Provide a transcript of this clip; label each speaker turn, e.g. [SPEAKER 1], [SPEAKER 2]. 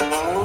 [SPEAKER 1] you.